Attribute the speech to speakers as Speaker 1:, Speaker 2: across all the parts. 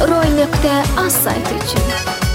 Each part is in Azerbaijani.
Speaker 1: roy.az sayti için.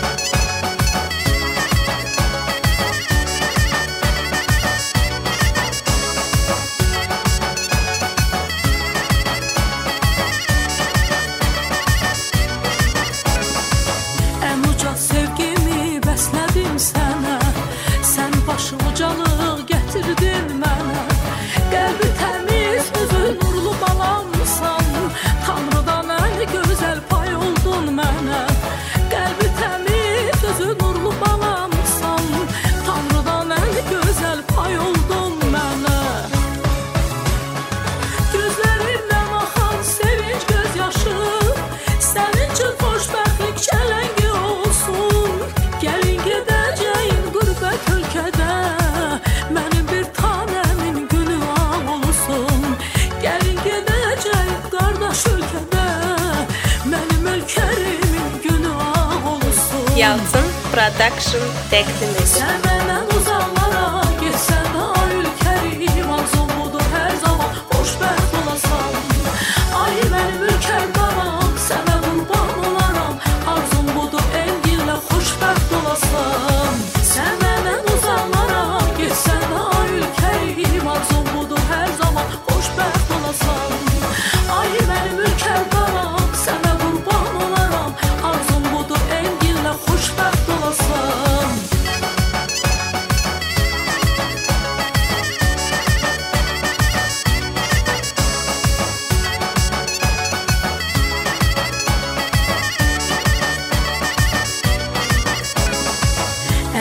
Speaker 2: Jansen Production
Speaker 3: Technics.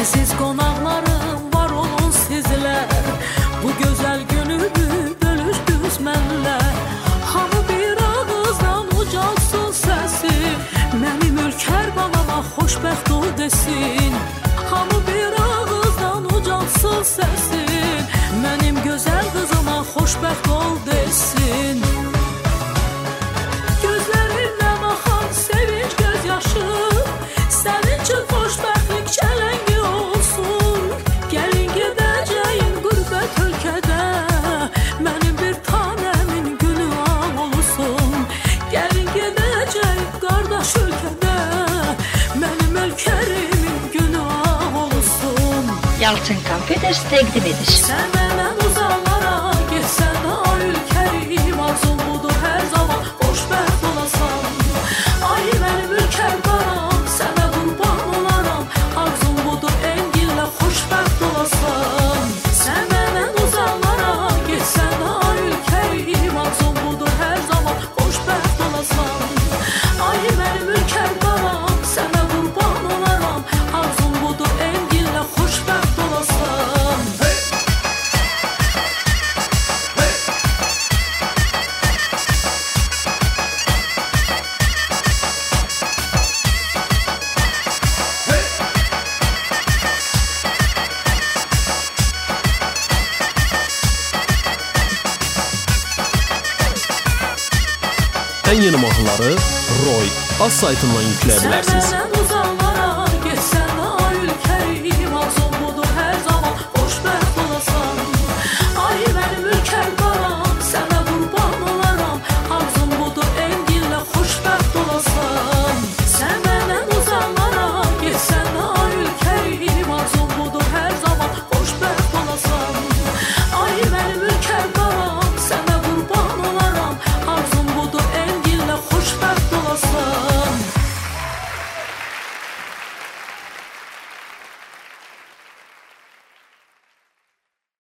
Speaker 3: Əziz qonaqlarım var olun sizlər Bu gözəl günümü bölüşdünüz mənlə Hamı bir ağızdan ucalsın səsi Mənim ölkər balama xoşbəxt ol desin Hamı bir ağızdan ucalsın səsi Mənim gözəl qızıma xoşbəxt ol desin
Speaker 4: Master's teklif edir.
Speaker 3: Senden uzak
Speaker 5: Ən yeni mahnıları Roy az saytından yükləyə bilərsiniz.